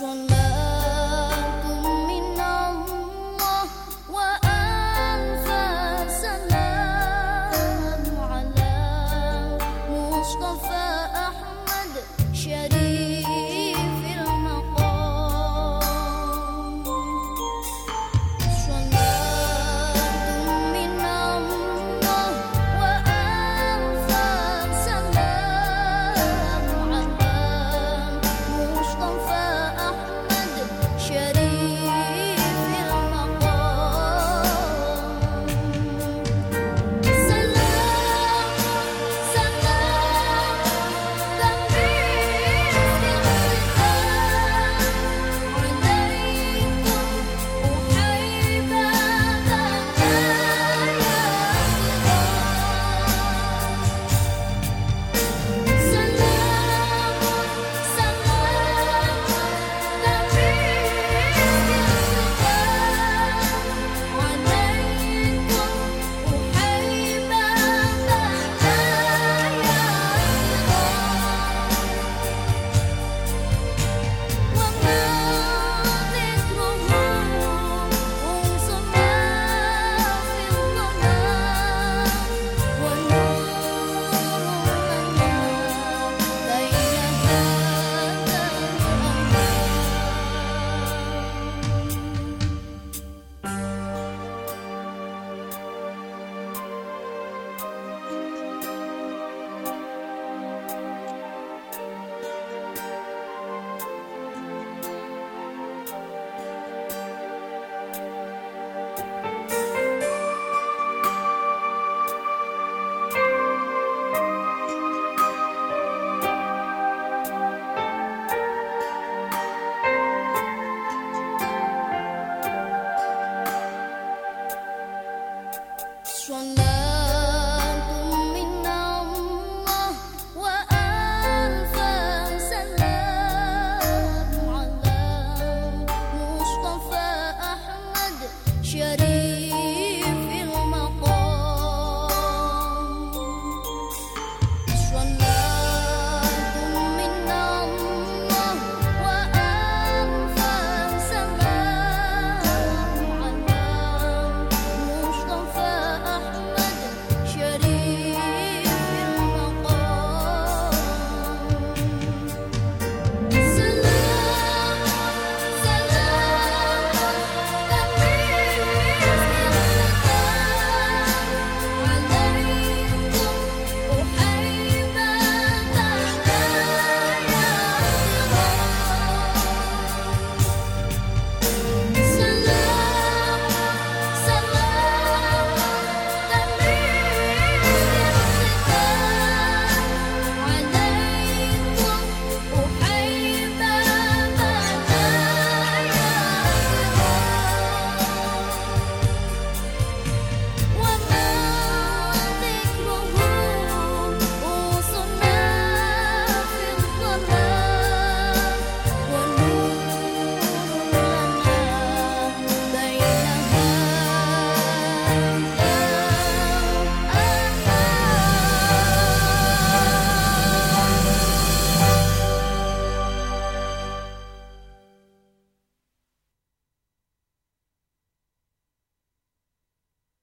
one. 觉得